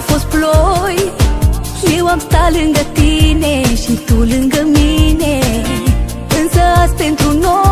au fost ploi. Eu am stat lângă tine și tu lângă mine. Însă azi pentru noi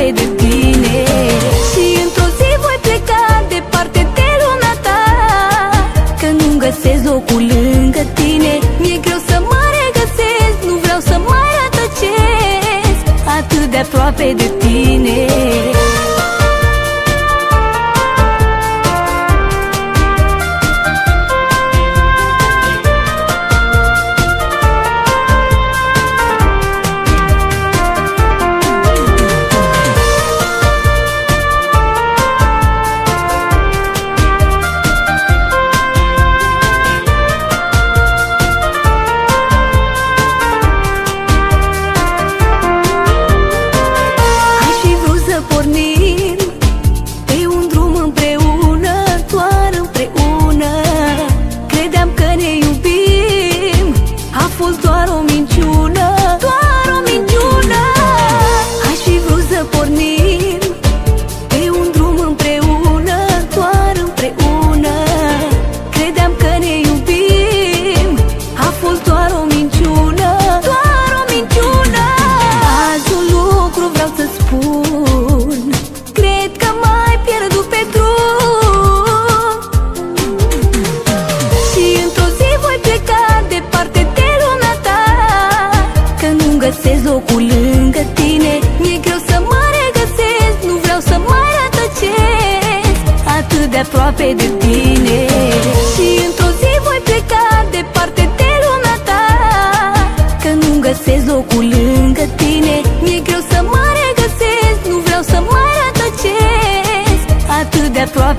aproape de tine. Și într-o zi voi pleca departe de luna ta. Că nu găsesc locul lângă tine. Mi-e greu să mă regăsesc, nu vreau să mai rătăcesc. Atât de aproape de tine.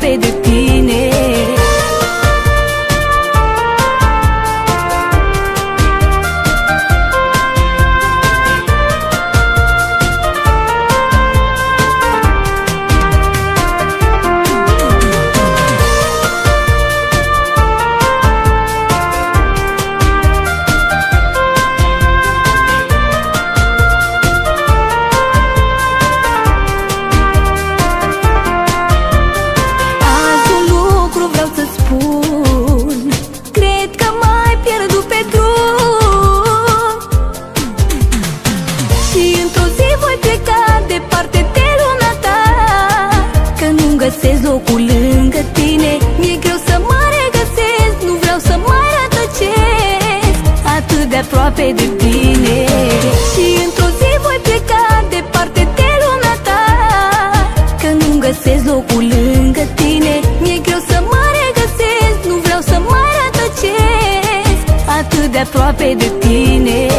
pedirte găsesc locul lângă tine. Mi-e greu să mă regăsesc, nu vreau să mai rătăcesc. Atât de aproape de tine. Și într-o zi voi pleca departe de lumea ta. Că nu găsesc locul lângă tine. Mi-e greu să mă regăsesc, nu vreau să mai rătăcesc. Atât de aproape de tine.